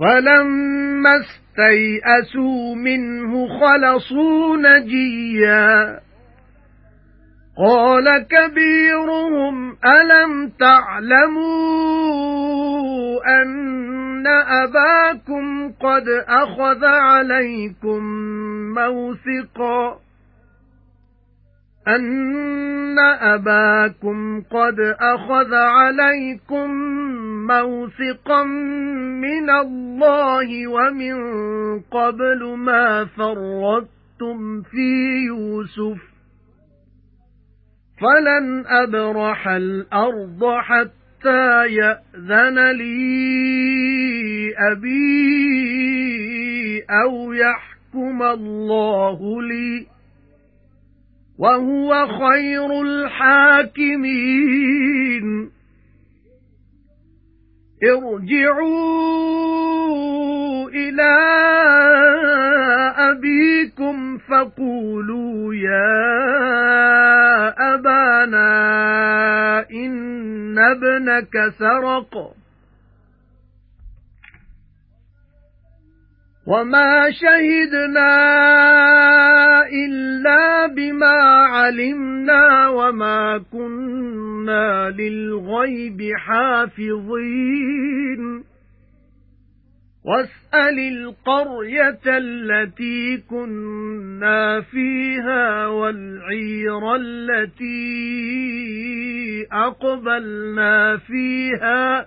فَلَمَّا اسْتَيْأَسُوا مِنْهُ خَلَصُوا نَجِيًّا قَالَ كَبِيرُهُمْ أَلَمْ تَعْلَمُوا أَنَّ أَبَاكُمْ قَدْ أَخَذَ عَلَيْكُمْ مَوْثِقًا أَنَّ أَبَاكُمْ قَدْ أَخَذَ عَلَيْكُمْ مَوْثِقًا مِنَ اللَّهِ وَمِن قَبْلُ مَا فَرَّطتُمْ فِي يُوسُفَ فَلَنْ أَبْرَحَ الْأَرْضَ حَتَّى يَأْذَنَ لِي أَبِي أَوْ يَحْكُمَ اللَّهُ لِي وَهُوَ خَيْرُ الْحَاكِمِينَ. ارْجِعُوا إِلَى أَبِيكُمْ فَقُولُوا يَا أَبَانَا إِنَّ ابْنَكَ سَرَقَ. وَمَا شَهِدْنَا إِلَّا بِمَا عَلِمْنَا وَمَا كُنَّا لِلْغَيْبِ حَافِظِينَ وَاسْأَلِ الْقَرْيَةَ الَّتِي كُنَّا فِيهَا وَالْعِيرَ الَّتِي أَقْبَلْنَا فِيهَا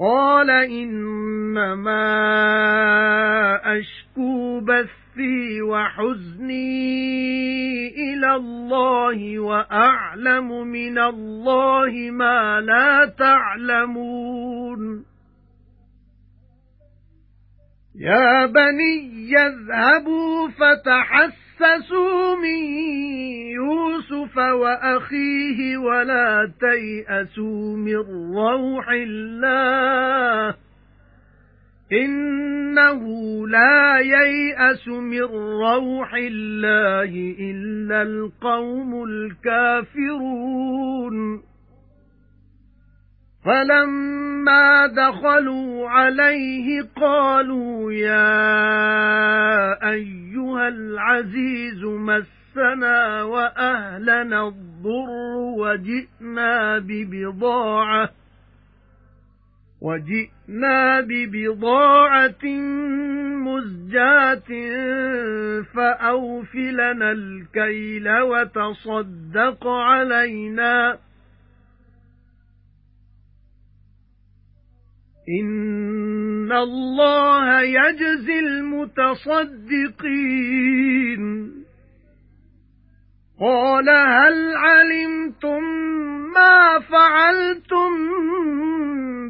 قَالَ إِنَّمَا أَشْكُو بَثِّي وَحُزْنِي إِلَى اللَّهِ وَأَعْلَمُ مِنَ اللَّهِ مَا لَا تَعْلَمُونَ. يَا بَنِيَّ اذْهَبُوا فَتَحَسَّسُوا مِن يُوسُفَ وَأَخِيهِ وَلَا تَيْأَسُوا مِن رَّوْحِ اللَّهِ إِنَّهُ لَا يَيْأَسُ مِن رَّوْحِ اللَّهِ إِلَّا الْقَوْمُ الْكَافِرُونَ. فَلَمَّا دَخَلُوا عَلَيْهِ قَالُوا يَا وَأَهْلَنَا الضُّرُّ وَجِئْنَا بِبِضَاعَةٍ وَجِئْنَا بِبِضَاعَةٍ مُزْجَاةٍ فَأَوْفِ لَنَا الْكَيْلَ وَتَصَدَّقْ عَلَيْنَا إِنَّ اللَّهَ يَجْزِي الْمُتَصَدِّقِينَ قَالَ هَلْ عَلِمْتُمْ مَا فَعَلْتُمْ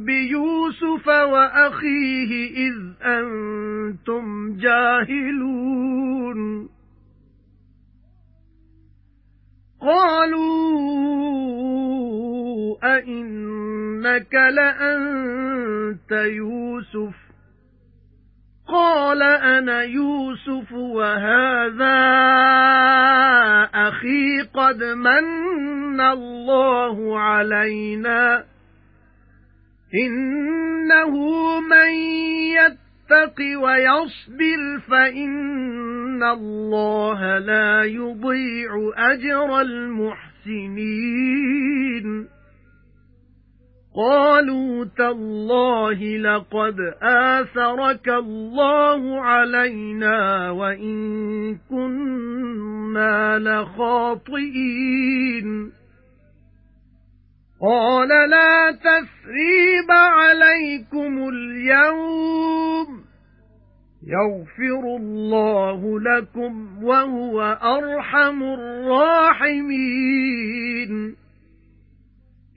بِيُوسُفَ وَأَخِيهِ إِذْ أَنْتُمْ جَاهِلُونَ قَالُوا أَإِنَّكَ لَأَنْتَ يُوسُفُ قَالَ أَنَا يُوسُفُ وَهَذَا أَخِي قَدْ مَنَّ اللَّهُ عَلَيْنَا. إِنَّهُ مَن يَتَّقِ وَيَصْبِرْ فَإِنَّ اللَّهَ لَا يُضِيعُ أَجْرَ الْمُحْسِنِينَ. قالوا تالله لقد آثرك الله علينا وإن كنا لخاطئين. قال لا تثريب عليكم اليوم. يغفر الله لكم وهو أرحم الراحمين.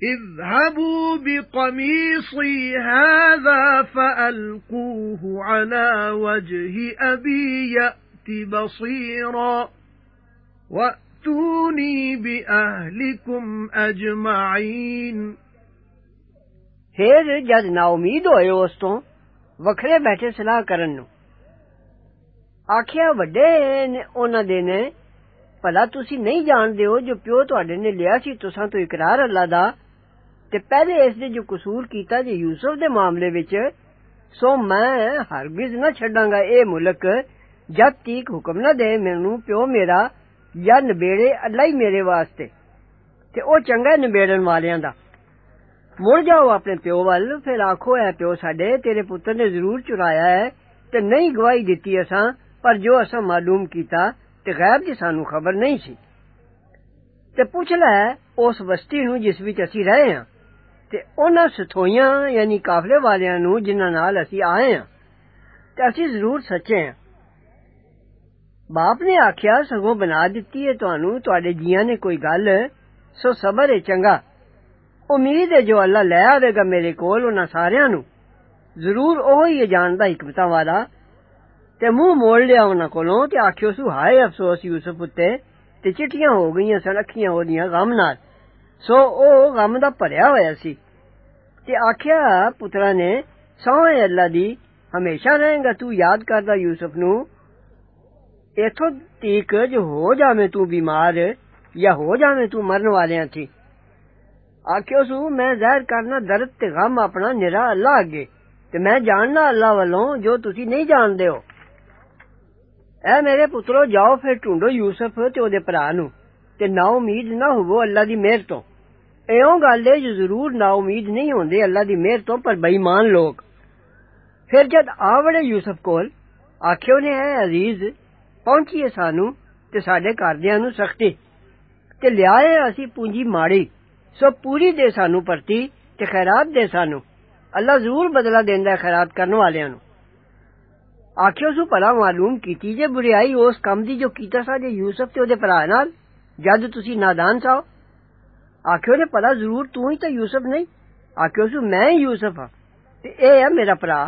اذهبوا بقميصي هذا فألقوه على وجه أبي يأت بصيرا وَأْتُونِي بِأَهْلِكُمْ أَجْمَعِينَ ਫਿਰ ਜਦ ਨਾ ਉਮੀਦ ਹੋਏ ਉਸ ਤੋਂ ਵੱਖਰੇ ਬੈਠੇ ਸਲਾਹ ਕਰਨ ਨੂੰ ਆਖਿਆ ਵੱਡੇ ਨੇ ਉਹਨਾਂ ਦੇ ਨੇ ਭਲਾ ਤੁਸੀਂ ਨਹੀਂ ਜਾਣਦੇ ਹੋ ਜੋ ਪਿਓ ਤੁਹਾਡੇ ਨੇ ਲਿਆ ਸੀ ਤੁਸਾਂ ਤੋਂ ਇਕਰਾਰ ਅੱਲਾ ਦਾ تے پہلے اس دے جو قصور کیتا جے یوسف دے معاملے وچ، سو میں ہرگز نہ چھڈاں گا اے ملک جد تک حکم نہ دے مینوں پیو میرا یا نبیڑے اللہ ہی میرے واسطے۔ تے او چنگا نبیڑن والیاں دا۔ مڑ جاؤ اپنے پیو ول پھر آکھو اے پیو ساڈے، تیرے پتر نے ضرور چرایا ہے تے نہیں گواہی دتی اساں، پر جو اساں معلوم کیتا تے غیب دی سانو خبر نہیں سی۔ تے پوچھ لے اس وستی نو جس وچ اسی رہے ہاں۔ تے انہاں ستھویاں یعنی قافلے والیاں نو جنہاں نال اسی آئے ہاں تے اسی ضرور سچے ہاں باپ نے آکھیا سگوں بنا دتی ہے تانوں تواڈے جیاں نے کوئی گل سو صبر ہے چنگا امید ہے جو اللہ لے آوے گا میرے کول انہاں ساریاں نو ضرور اوہی ہے جاندا حکمتاں والا تے منہ موڑ لیا انہاں کولوں تے آکھیو سو ہائے افسوس یوسف تے تے چٹیاں ہو گئیاں سن اکھیاں اودیاں غم نال ਸੋ ਉਹ ਗਮ ਦਾ ਭਰਿਆ ਹੋਇਆ ਸੀ ਤੇ ਆਖਿਆ ਪੁੱਤਰਾ ਨੇ ਸੋਹਣੇ ਅੱਲਾ ਦੀ ਹਮੇਸ਼ਾ ਰਹੇਗਾ ਤੂੰ ਯਾਦ ਕਰਦਾ ਯੂਸਫ ਨੂੰ ਇਥੋਂ ਤੀਕ ਜੋ ਹੋ ਜਾਵੇਂ ਤੂੰ ਬਿਮਾਰ ਜਾਂ ਹੋ ਜਾਵੇਂ ਤੂੰ ਮਰਨ ਵਾਲਿਆਂ ਥੀ ਆਖਿਓ ਸੂ ਮੈਂ ਜ਼ਾਹਿਰ ਕਰਨਾ ਦਰਦ ਤੇ ਗਮ ਆਪਣਾ ਨਿਰਾ ਅੱਲਾ ਅੱਗੇ ਤੇ ਮੈਂ ਜਾਣਨਾ ਅੱਲਾ ਵੱਲੋਂ ਜੋ ਤੁਸੀਂ ਨਹੀਂ ਜਾਣਦੇ ਹੋ ਐ ਮੇਰੇ ਪੁੱਤਰੋ ਜਾਓ ਫਿਰ ਢੂੰਡੋ ਯੂਸਫ ਤੇ ਉਹਦੇ ਭਰਾ ਨੂੰ تے نا امید نہ ہوو اللہ دی مہر تو۔ ایوں گل ہے جو ضرور نا امید نہیں ہوندے اللہ دی مہر تو، پر بےمان لوگ۔ پھر جد آوڑے یوسف کول آکھیو نے اے عزیز پہنچیے سانو تے ساڈے کاردیاں نو سختی۔ تے لیائے اسی پونجی ماڑی۔ سو پوری دے سانو پرتی تے خیرات دے سانو۔ اللہ ضرور بدلہ دیندا ہے خیرات کرن والیاں نو آخو سو پلا معلوم کیتی جے، بریائی اس کم دی جو کیتا سا جے یوسف تے اودے نال۔ ਜਦ ਤੁਸੀਂ ਨਾਦਾਨ ਸਾਓ ਆਖਿਓ ਨੇ ਭਲਾ ਜ਼ਰੂਰ ਤੂੰ ਹੀ ਤਾਂ ਯੂਸਫ ਨਹੀਂ ਆਖਿਓ ਸੋ ਮੈਂ ਹੀ ਯੂਸਫ ਹਾਂ ਤੇ ਇਹ ਹੈ ਮੇਰਾ ਭਰਾ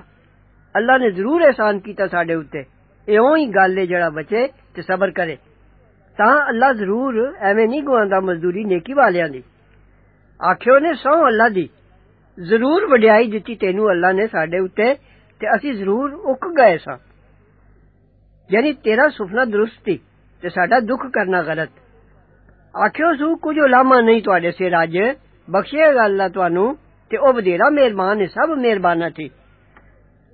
ਅੱਲਾ ਨੇ ਜ਼ਰੂਰ ਇਹਸਾਨ ਕੀਤਾ ਸਾਡੇ ਉੱਤੇ ਇਉਂ ਹੀ ਗੱਲ ਏ ਜਿਹੜਾ ਬਚੇ ਤੇ ਸਬਰ ਕਰੇ ਤਾਂ ਅੱਲਾ ਜ਼ਰੂਰ ਐਵੇਂ ਨਹੀਂ ਗਵਾਉਂਦਾ ਮਜ਼ਦੂਰੀ ਨੇਕੀ ਵਾਲਿਆਂ ਦੀ ਆਖਿਓ ਨੇ ਸੌ ਅੱਲਾ ਦੀ ਜ਼ਰੂਰ ਵਡਿਆਈ ਦਿੱਤੀ ਤੈਨੂੰ ਅੱਲਾ ਨੇ ਸਾਡੇ ਉੱਤੇ ਤੇ ਅਸੀਂ ਜ਼ਰੂਰ ਉੱਕ ਗਏ ਸਾਂ ਯਾਨੀ ਤੇਰਾ ਸੁਪਨਾ ਦਰੁਸਤ ਸੀ ਤੇ ਸਾਡਾ ਦੁੱਖ ਕਰਨਾ ਗਲਤ ਆਖਿਓ ਸੂ ਕੁਝ ਉਲਾਮਾ ਨਹੀਂ ਤੁਹਾਡੇ ਸਿਰ ਅੱਜ ਬਖਸ਼ੇਗਾ ਅੱਲਾ ਤੁਹਾਨੂੰ ਤੇ ਉਹ ਬਧੇਰਾ ਮਿਹਰਬਾਨ ਹੈ ਸਭ ਮਿਹਰਬਾਨਾ ਸੀ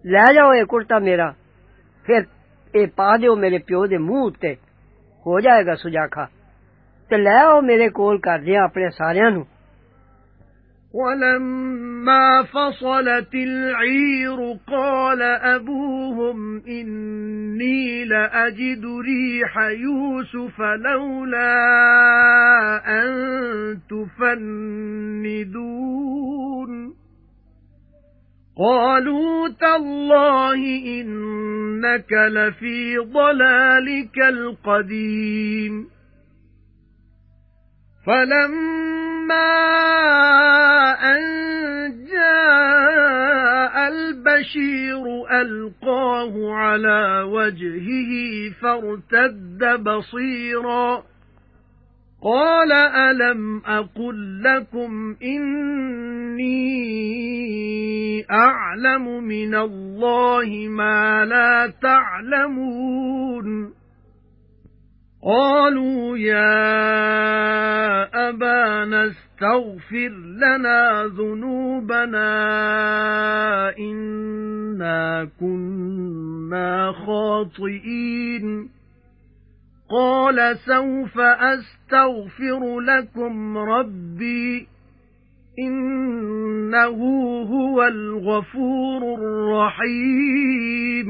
ਲੈ ਜਾਓ ਇਹ ਕੁਰਤਾ ਮੇਰਾ ਫਿਰ ਇਹ ਪਾ ਦਿਓ ਮੇਰੇ ਪਿਓ ਦੇ ਮੂੰਹ ਉੱਤੇ ਹੋ ਜਾਏਗਾ ਸੁਜਾਖਾ ਤੇ ਲੈ ਆਓ ਮੇਰੇ ਕੋਲ ਕਰਦੇ ਆਪਣੇ ਸਾਰਿਆਂ ਨੂੰ ولما فصلت العير قال أبوهم إني لأجد ريح يوسف لولا أن تفندون قالوا تالله إنك لفي ضلالك القديم. فلما أن جاء البشير ألقاه على وجهه فارتد بصيراً. قَالَ أَلَمْ أَقُل لَّكُمْ إِنِّي أَعْلَمُ مِنَ اللَّهِ مَا لَا تَعْلَمُونَ قَالُوا يَا أَبَانَا اسْتَغْفِرْ لَنَا ذُنُوبَنَا إِنَّا كُنَّا خَاطِئِينَ قَالَ سَوْفَ أَسْتَغْفِرُ لَكُمْ رَبِّي إِنَّهُ هُوَ الْغَفُورُ الرَّحِيمُ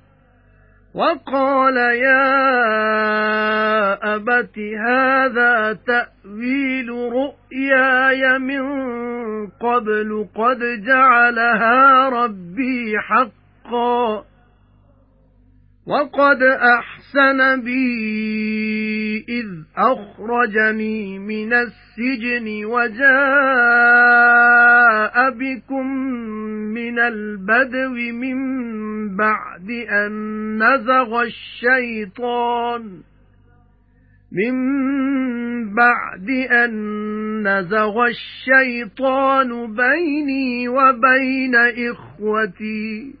وَقَالَ يَا أَبَتِ هَذَا تَأْوِيلُ رُؤْيَايَ مِن قَبْلُ قَدْ جَعَلَهَا رَبِّي حَقًّا. وَقَدْ أَحْسَنَ بِي إِذْ أَخْرَجَنِي مِنَ السِّجْنِ وَجَاءَ بِكُم مِّنَ الْبَدْوِ مِن بَعْدِ أَن نَّزَغَ الشَّيْطَانُ مِن بَعْدِ أَن نَّزَغَ الشَّيْطَانُ بَيْنِي وَبَيْنَ إِخْوَتِي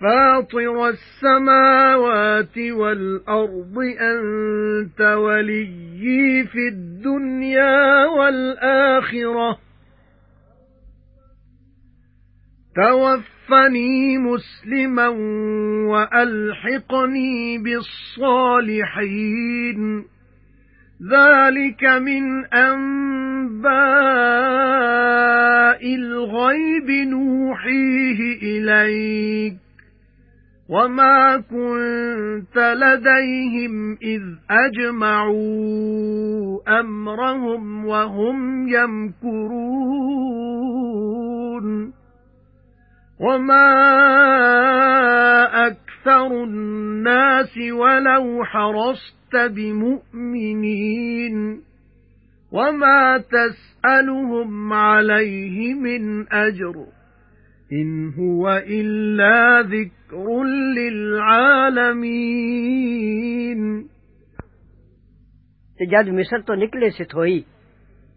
فَاطِرَ السَّمَاوَاتِ وَالْأَرْضِ أَنْتَ وَلِيِّي فِي الدُّنْيَا وَالْآخِرَةِ. تَوَفَّنِي مُسْلِمًا وَأَلْحِقْنِي بِالصَّالِحِينَ. ذَلِكَ مِنْ أَنْبَاءِ الْغَيْبِ نُوحِيهِ إِلَيْكَ. وَمَا كُنْتَ لَدَيْهِمْ إِذْ أَجْمَعُوا أَمْرَهُمْ وَهُمْ يَمْكُرُونَ وَمَا أَكْثَرُ النَّاسِ وَلَوْ حَرَصْتَ بِمُؤْمِنِينَ وَمَا تَسْأَلُهُمْ عَلَيْهِ مِنْ أَجْرٍ إِنْ هُوَ إِلَّا ذِكْرٌ لِلْعَالَمِينَ جد مصر تو نکلے سے تھوئی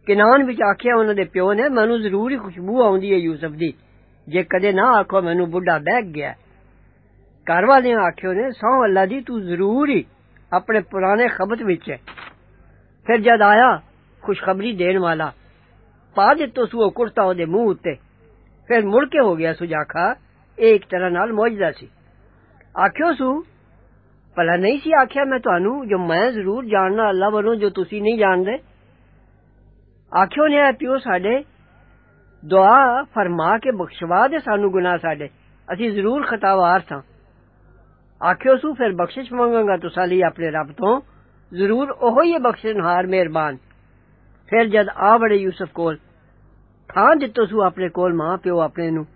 کنان وچ آکھیا انہاں دے پیو نے، مینوں ضرور ہی خوشبو آوندی ہے یوسف دی۔ جے کدے نہ آکھو مینوں بڈھا بیٹھ گیا۔ گھر والے آکھیو نے سو اللہ دی تو ضرور اپنے پرانے خبت وچ ہے۔ پھر جد آیا، خوشخبری دین والا، پا دتو سو کرتا او دے پھر مڑ کے ہو گیا سو جاکھا ایک طرح نال موجدہ سی۔ آکھیو سو پلا نہیں سی آکھیا میں تانوں جو میں ضرور جاننا اللہ والوں جو تسی نہیں جان دے آکھیو نے پیو سڈے دعا فرما کے بخشوا دے سانو گنا ساڈے۔ اسی ضرور خطا وار تھا سو، پھر بخش منگاں گا تسا لی اپنے رب تو ضرور بخش بخشنہار مہربان۔ پھر جد آ بڑے یوسف کو ਥਾਂ ਦਿੱਤੋ ਸੂ ਆਪਣੇ ਕੋਲ ਮਾਂ ਪਿਓ ਆਪਣੇ ਨੂੰ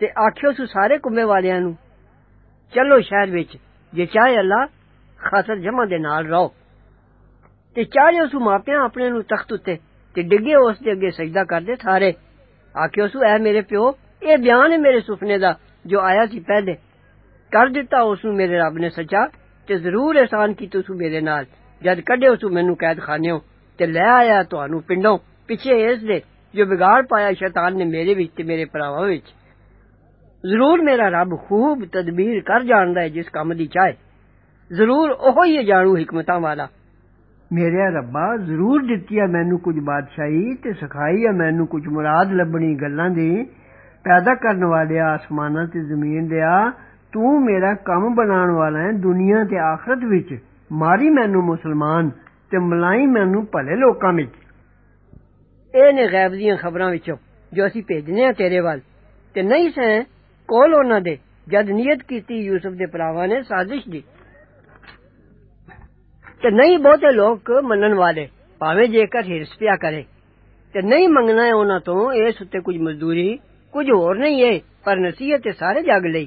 ਤੇ ਆਖਿਓ ਸੂ ਸਾਰੇ ਕੁੰਮੇ ਵਾਲਿਆਂ ਨੂੰ ਚਲੋ ਸ਼ਹਿਰ ਵਿੱਚ ਜੇ ਚਾਹੇ ਅੱਲਾ ਖਾਤਰ ਜਮਾ ਦੇ ਨਾਲ ਰਹੋ ਤੇ ਚਾਹਿਓ ਸੂ ਮਾਪਿਆਂ ਆਪਣੇ ਨੂੰ ਤਖਤ ਉੱਤੇ ਤੇ ਡਿੱਗੇ ਉਸ ਦੇ ਅੱਗੇ ਸਜਦਾ ਕਰਦੇ ਥਾਰੇ ਆਖਿਓ ਸੂ ਐ ਮੇਰੇ ਪਿਓ ਇਹ ਬਿਆਨ ਹੈ ਮੇਰੇ ਸੁਪਨੇ ਦਾ ਜੋ ਆਇਆ ਸੀ ਪਹਿਲੇ ਕਰ ਦਿੱਤਾ ਉਸ ਨੂੰ ਮੇਰੇ ਰੱਬ ਨੇ ਸੱਚਾ ਤੇ ਜ਼ਰੂਰ ਇਹਸਾਨ ਕੀਤਾ ਤੂੰ ਮੇਰੇ ਨਾਲ ਜਦ ਕੱਢਿਓ ਤੂੰ ਮੈਨੂੰ ਕੈਦ ਖਾਨਿਓ ਤੇ ਲੈ ਆਇਆ ਤੁਹਾਨੂੰ ਪਿੰਡੋਂ ਪਿੱਛੇ ਇਸ ਦੇ ਜੋ ਵਿਗਾੜ ਪਾਇਆ ਸ਼ੈਤਾਨ ਨੇ ਮੇਰੇ ਵਿੱਚ ਤੇ ਮੇਰੇ ਭਰਾਵਾਂ ਵਿੱਚ ਜ਼ਰੂਰ ਮੇਰਾ ਰੱਬ ਖੂਬ ਤਦਬੀਰ ਕਰ ਜਾਣਦਾ ਹੈ ਜਿਸ ਕੰਮ ਦੀ ਚਾਹੇ ਜ਼ਰੂਰ ਉਹ ਹੀ ਜਾਣੂ ਹਕਮਤਾਂ ਵਾਲਾ ਮੇਰੇ ਰੱਬਾ ਜ਼ਰੂਰ ਦਿੱਤੀ ਹੈ ਮੈਨੂੰ ਕੁਝ ਬਾਦਸ਼ਾਹੀ ਤੇ ਸਿਖਾਈ ਹੈ ਮੈਨੂੰ ਕੁਝ ਮੁਰਾਦ ਲੱਭਣੀ ਗੱਲਾਂ ਦੀ ਪੈਦਾ ਕਰਨ ਵਾਲਿਆ ਆਸਮਾਨਾਂ ਤੇ ਜ਼ਮੀਨ ਦਿਆ ਤੂੰ ਮੇਰਾ ਕੰਮ ਬਣਾਉਣ ਵਾਲਾ ਹੈ ਦੁਨੀਆ ਤੇ ਆਖਰਤ ਵਿੱਚ ਮਾਰੀ ਮੈਨੂੰ ਮੁਸਲਮਾਨ ਤੇ ਮਲਾਈ ਮੈਨੂੰ ਭਲੇ ਲੋਕਾਂ ਵਿੱਚ ਇਹ ਨੇ ਗੈਬ ਦੀਆਂ ਖਬਰਾਂ ਵਿੱਚੋਂ ਜੋ ਅਸੀਂ ਭੇਜਨੇ ਆ ਤੇਰੇ ਵੱਲ ਤੇ ਨਹੀਂ ਸੈਂ ਕੋਲ ਉਹਨਾਂ ਦੇ ਜਦ ਨੀਅਤ ਕੀਤੀ ਯੂਸਫ ਦੇ ਭਰਾਵਾਂ ਨੇ ਸਾਜ਼ਿਸ਼ ਦੀ ਤੇ ਨਹੀਂ ਬਹੁਤੇ ਲੋਕ ਮੰਨਣ ਵਾਲੇ ਭਾਵੇਂ ਜੇਕਰ ਹਿਰਸ ਪਿਆ ਕਰੇ ਤੇ ਨਹੀਂ ਮੰਗਣਾ ਹੈ ਉਹਨਾਂ ਤੋਂ ਇਸ ਉੱਤੇ ਕੁਝ ਮਜ਼ਦੂਰੀ ਕੁਝ ਹੋਰ ਨਹੀਂ ਹੈ ਪਰ ਨਸੀਹਤ ਤੇ ਸਾਰੇ ਜਗ ਲਈ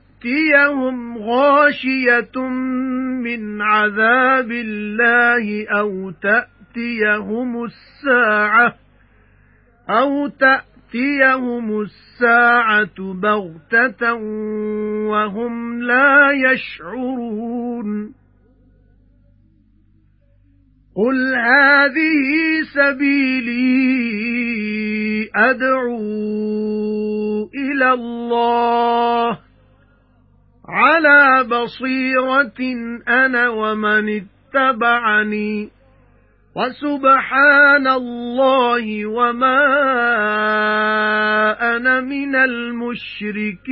غَاشِيَةٌ مِنْ عَذَابِ اللَّهِ أَوْ تَأْتِيَهُمُ السَّاعَةُ أَوْ تَأْتِيَهُمُ السَّاعَةُ بَغْتَةً وَهُمْ لَا يَشْعُرُونَ. قُلْ هَذِهِ سَبِيلِي أَدْعُو إِلَى اللَّهِ. عَلَى بَصِيرَةٍ أَنَا وَمَنِ اتَّبَعَنِي. وَسُبْحَانَ اللَّهِ وَمَا أَنَا مِنَ الْمُشْرِكِينَ.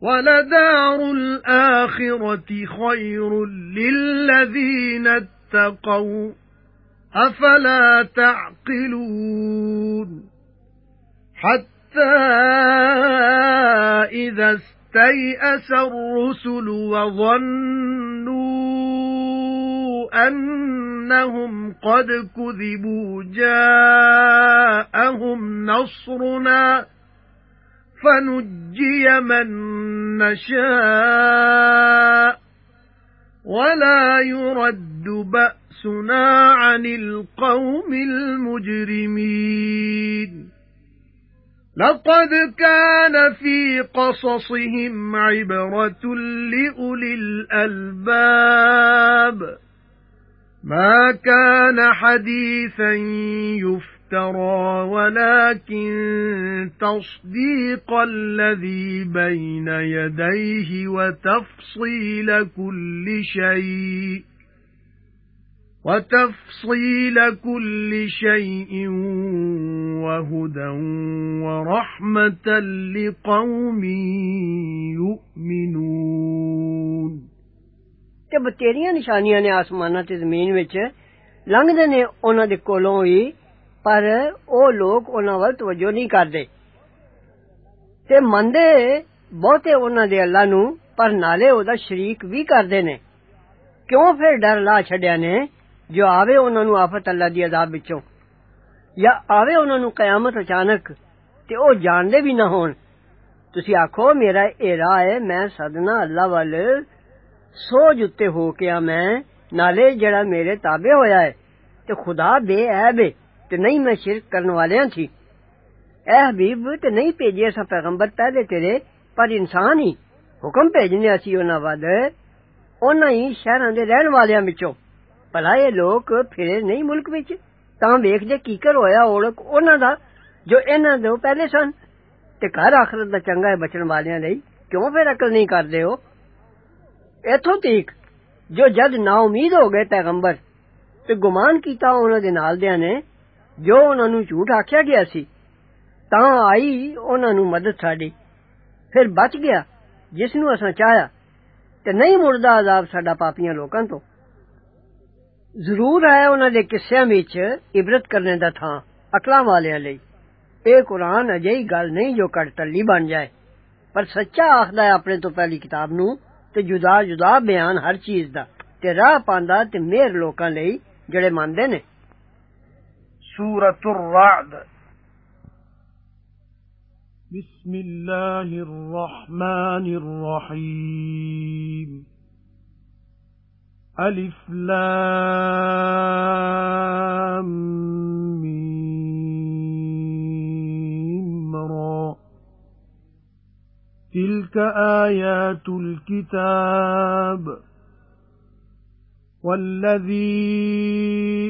وَلَدَارُ الْآخِرَةِ خَيْرٌ لِّلَّذِينَ اتَّقَوْا أَفَلَا تَعْقِلُونَ حَتَّى إِذَا اسْتَيْأَسَ الرُّسُلُ وَظَنُّوا أَنَّهُمْ قَدْ كُذِبُوا جَاءَهُمْ نَصْرُنَا فَنُجِّيَ مَن نَّشَاءُ وَلَا يُرَدُّ بَأْسُنَا عَنِ الْقَوْمِ الْمُجْرِمِينَ. لَقَدْ كَانَ فِي قَصَصِهِمْ عِبْرَةٌ لِأُولِي الْأَلْبَابِ. مَا كَانَ حَدِيثًا يُفْتَرَى افْتَرَى وَلَكِن تَصْدِيقَ الَّذِي بَيْنَ يَدَيْهِ وَتَفْصِيلَ كُلِّ شَيْءٍ وَتَفْصِيلَ كُلِّ شَيْءٍ وَهُدًى وَرَحْمَةً لِقَوْمٍ يُؤْمِنُونَ ਤੇ ਬਤੇਰੀਆਂ ਨਿਸ਼ਾਨੀਆਂ ਨੇ ਆਸਮਾਨਾਂ ਤੇ ਜ਼ਮੀਨ ਵਿੱਚ ਲੰਘਦੇ ਨੇ ਉਹਨਾਂ ਦੇ ਕੋਲੋਂ ਹੀ پر او لوگ انہاں ول توجہ نہیں کردے۔ تے مندے بہتے انہاں دے اللہ نو پر نالے او دا شریک وی کردے نے۔ کیوں پھر ڈر لا چھڈیا نے؟ جو آوے انہاں نو آفت اللہ دی عذاب وچوں۔ یا آوے انہاں نو قیامت اچانک تے او جان دے بھی نہ ہون۔ تسی آکھو، میرا اے راہ ہے، میں صدنا اللہ وال سو جتے ہو کے میں، نالے جڑا میرے تابع ہویا ہے۔ تے خدا بے عیب ہے۔ تے نہیں میں شرک کرنے والیاں تھی اے حبیب تے نہیں بھیجے سا پیغمبر پہلے تیرے پر انسان ہی حکم بھیجنے اسی انہاں ود انہاں ہی شہراں دے رہن والیاں وچوں بھلا اے لوگ پھرے نہیں ملک وچ تاں ویکھ دے کی کر ہویا اوڑک انہاں دا جو انہاں دے پہلے سن تے گھر آخرت دا چنگا ہے بچن والیاں لئی کیوں پھر عقل نہیں کردے ہو ایتھوں تیک جو جد نا امید ہو گئے پیغمبر تے گمان کیتا انہاں دے نال دیاں نے جو انہاں نو جھوٹ آکھیا گیا سی تاں آئی انہاں نو مدد ساڈی پھر بچ گیا جس نو اساں چاہیا تے نہیں مڑدا عذاب ساڈا پاپیاں لوکاں تو ضرور ہے انہاں دے قصیاں وچ عبرت کرنے دا تھاں عقلاں والیاں لئی اے قرآن اجے گل نہیں جو کٹ تلی بن جائے پر سچا آخدا ہے اپنے تو پہلی کتاب نو تے جدا جدا بیان ہر چیز دا تے راہ پاندا تے مہر لوکاں لئی جڑے ماندے نے سورة الرعد. بسم الله الرحمن الرحيم. ألف لام تِلْكَ آيَاتُ الْكِتَابِ. وَالَّذِي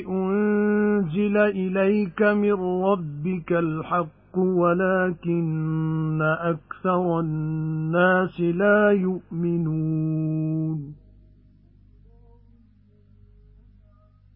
أُنْزِلَ إِلَيْكَ مِنْ رَبِّكَ الْحَقُّ وَلَكِنَّ أَكْثَرَ النَّاسِ لَا يُؤْمِنُونَ.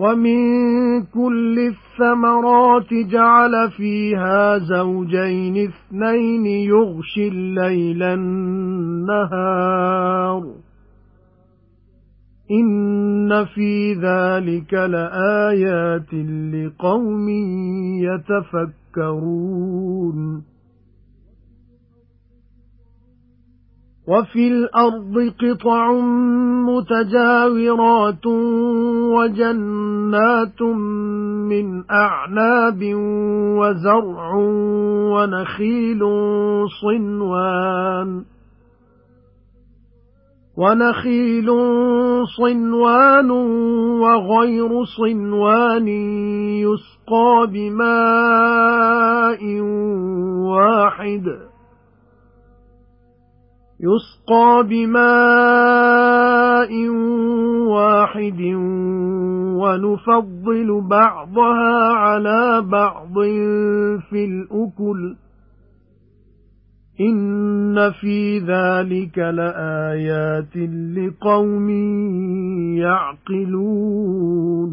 وَمِن كُلِّ الثَّمَرَاتِ جَعَلَ فِيهَا زَوْجَيْنِ اثْنَيْنِ يُغْشِي اللَّيْلَ النَّهَارَ. إِنَّ فِي ذَلِكَ لَآيَاتٍ لِقَوْمٍ يَتَفَكَّرُونَ. وَفِي الْأَرْضِ قِطَعٌ مُتَجَاوِرَاتٌ وَجَنَّاتٌ مِّنْ أَعْنَابٍ وَزَرْعٌ وَنَخِيلٌ صِنْوَانٌ وَنَخِيلٌ صِنْوَانٌ وَغَيْرُ صِنْوَانٍ يُسْقَى بِمَاءٍ وَاحِدٍ يُسْقَى بِمَاءٍ وَاحِدٍ وَنُفَضِّلُ بَعْضَهَا عَلَى بَعْضٍ فِي الْأُكُلِ إِنَّ فِي ذَلِكَ لَآيَاتٍ لِقَوْمٍ يَعْقِلُونَ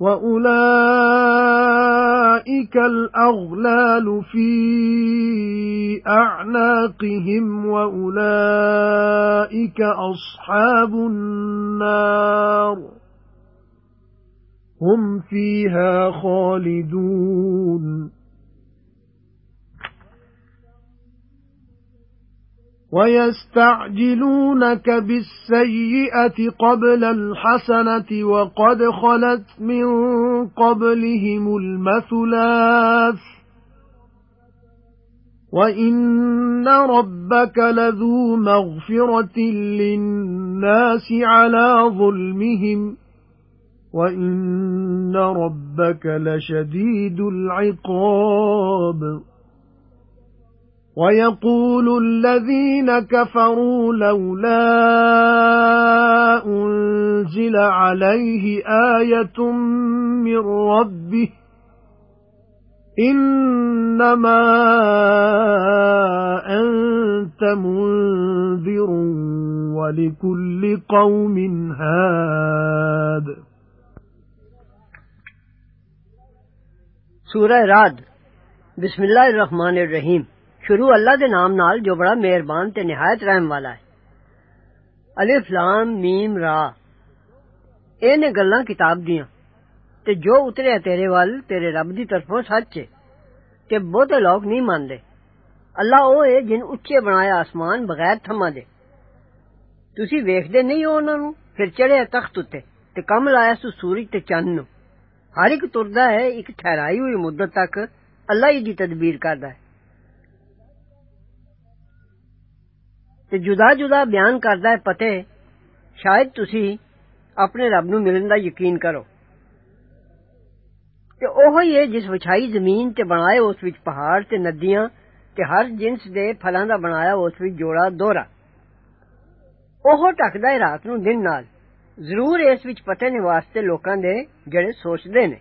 وَأُولَئِكَ الْأَغْلَالُ فِي أَعْنَاقِهِمْ وَأُولَئِكَ أَصْحَابُ النَّارِ هُمْ فِيهَا خَالِدُونَ وَيَسْتَعْجِلُونَكَ بِالسَّيِّئَةِ قَبْلَ الْحَسَنَةِ وَقَدْ خَلَتْ مِن قَبْلِهِمُ الْمَثُلَاتُ وَإِنَّ رَبَّكَ لَذُو مَغْفِرَةٍ لِلنَّاسِ عَلَى ظُلْمِهِمْ. وَإِنَّ رَبَّكَ لَشَدِيدُ الْعِقَابِ. وَيَقُولُ الَّذِينَ كَفَرُوا لَوْلَا أُنْزِلَ عَلَيْهِ آيَةٌ مِّن رَّبِّهِ إِنَّمَا أَنتَ مُنذِرٌ وَلِكُلِّ قَوْمٍ هَادٍ. سورہ رعد. بسم اللہ الرحمن الرحیم شروع اللہ دے نام نال جو بڑا مہربان تے نہایت رحم والا ہے۔ الف لام میم را۔ اے نے گلاں کتاب دیاں۔ تے جو اتریا تیرے وال، تیرے رب دی طرفوں سچ ہے۔ تے بہت لوگ نہیں ماندے اللہ او اے جن اونچے بنایا آسمان بغیر تھما دے۔ تسی ویکھ دے نہیں ہو انہاں نوں؟ پھر چڑھے تخت اتے۔ تے کم لایا سو سورج تے چند نوں۔ ہر اک تردا ہے، اک ٹھہرائی ہوئی مدت تک اللہ ہی دی تدبیر کردا ہے۔ ਤੇ ਜੁਦਾ ਜੁਦਾ ਬਿਆਨ ਕਰਦਾ ਹੈ ਪਤੇ ਸ਼ਾਇਦ ਤੁਸੀਂ ਆਪਣੇ ਰੱਬ ਨੂੰ ਮਿਲਣ ਦਾ ਯਕੀਨ ਕਰੋ ਤੇ ਉਹ ਹੀ ਹੈ ਜਿਸ ਵਿਛਾਈ ਜ਼ਮੀਨ ਤੇ ਬਣਾਏ ਉਸ ਵਿੱਚ ਪਹਾੜ ਤੇ ਨਦੀਆਂ ਤੇ ਹਰ ਜਿੰਸ ਦੇ ਫਲਾਂ ਦਾ ਬਣਾਇਆ ਉਸ ਵਿੱਚ ਜੋੜਾ ਦੋਹਰਾ ਉਹ ਟਕਦਾ ਹੈ ਰਾਤ ਨੂੰ ਦਿਨ ਨਾਲ ਜ਼ਰੂਰ ਇਸ ਵਿੱਚ ਪਤੇ ਨੇ ਵਾਸਤੇ ਲੋਕਾਂ ਦੇ ਜਿਹੜੇ ਸੋਚਦੇ ਨੇ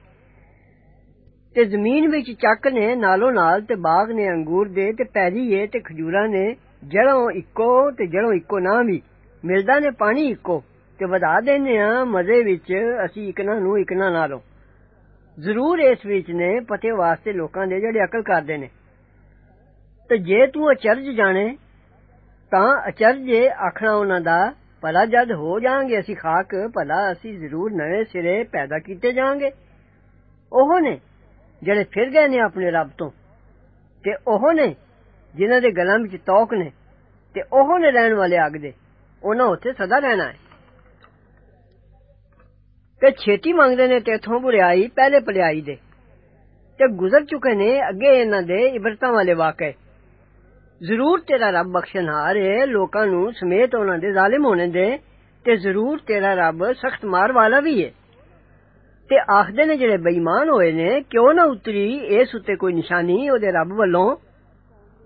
ਤੇ ਜ਼ਮੀਨ ਵਿੱਚ ਚੱਕ ਨੇ ਨਾਲੋਂ ਨਾਲ ਤੇ ਬਾਗ ਨੇ ਅੰਗੂਰ ਦੇ ਤੇ ਪੈਲੀ ਏ ਤੇ ਖਜੂਰਾਂ ਨੇ ਜੜੋਂ ਇੱਕੋ ਤੇ ਜੜੋਂ ਇੱਕੋ ਨਾ ਵੀ ਮਿਲਦਾ ਨੇ ਪਾਣੀ ਇੱਕੋ ਤੇ ਵਧਾ ਦਿੰਨੇ ਆ ਮਜ਼ੇ ਵਿੱਚ ਅਸੀਂ ਇਕਨਾ ਨੂੰ ਇਕਨਾ ਨਾਲੋਂ ਜ਼ਰੂਰ ਇਸ ਵਿੱਚ ਨੇ ਪਤੇ ਵਾਸਤੇ ਲੋਕਾਂ ਦੇ ਜਿਹੜੇ ਅਕਲ ਕਰਦੇ ਨੇ ਤੇ ਜੇ ਤੂੰ ਅਚਰਜ ਜਾਣੇ ਤਾਂ ਅਚਰਜ ਆਖਣਾ ਉਹਨਾਂ ਦਾ ਭਲਾ ਜਦ ਹੋ ਜਾਾਂਗੇ ਅਸੀਂ ਖਾਕ ਭਲਾ ਅਸੀਂ ਜ਼ਰੂਰ ਨਵੇਂ ਸਿਰੇ ਪੈਦਾ ਕੀਤੇ ਜਾਾਂਗੇ ਉਹ ਨੇ ਜਿਹੜੇ ਫਿਰ ਗਏ ਨੇ ਆਪਣੇ ਰੱਬ ਤੋਂ ਤੇ ਉਹ ਨੇ ਜਿਨ੍ਹਾਂ ਦੇ ਗਲਾਂ ਵਿੱਚ ਤੌਕ ਨੇ ਤੇ ਉਹ ਨੇ ਰਹਿਣ ਵਾਲੇ ਅੱਗ ਦੇ ਉਹਨਾਂ ਉੱਥੇ ਸਦਾ ਰਹਿਣਾ ਹੈ ਤੇ ਛੇਤੀ ਮੰਗਦੇ ਨੇ ਤੇਥੋਂ ਬੁਰਿਆਈ ਪਹਿਲੇ ਭਲਾਈ ਦੇ ਤੇ ਗੁਜ਼ਰ ਚੁੱਕੇ ਨੇ ਅੱਗੇ ਇਹਨਾਂ ਦੇ ਇਬਰਤਾਂ ਵਾਲੇ ਵਾਕਿਏ ਜ਼ਰੂਰ ਤੇਰਾ ਰੱਬ ਬਖਸ਼ਣਹਾਰ ਹੈ ਲੋਕਾਂ ਨੂੰ ਸਮੇਤ ਉਹਨਾਂ ਦੇ ਜ਼ਾਲਿਮ ਹੋਣੇ ਦੇ ਤੇ ਜ਼ਰੂਰ ਤੇਰਾ ਰੱਬ ਸਖਤ ਮਾਰ ਵਾਲਾ ਵੀ ਹੈ ਤੇ ਆਖਦੇ ਨੇ ਜਿਹੜੇ ਬੇਈਮਾਨ ਹੋਏ ਨੇ ਕਿਉਂ ਨਾ ਉਤਰੀ ਇਸ ਉੱਤੇ ਕੋਈ ਨਿਸ਼ਾਨੀ ਉਹਦੇ ਰੱਬ ਵੱਲੋਂ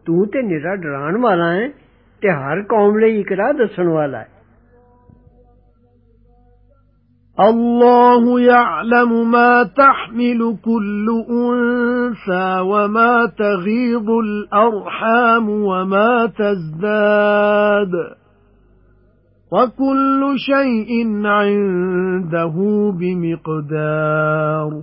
ਤੂੰ ਤੇ ਨਿਰਾ ਡਰਾਉਣ ਵਾਲਾ ਹੈ ਤੇ ਹਰ ਕੌਮ ਲਈ ਇੱਕ ਰਾਹ ਦੱਸਣ ਵਾਲਾ ਹੈ الله يعلم ما تحمل كل أنثى وما تغيض الأرحام وما تزداد وكل شيء عنده بمقدار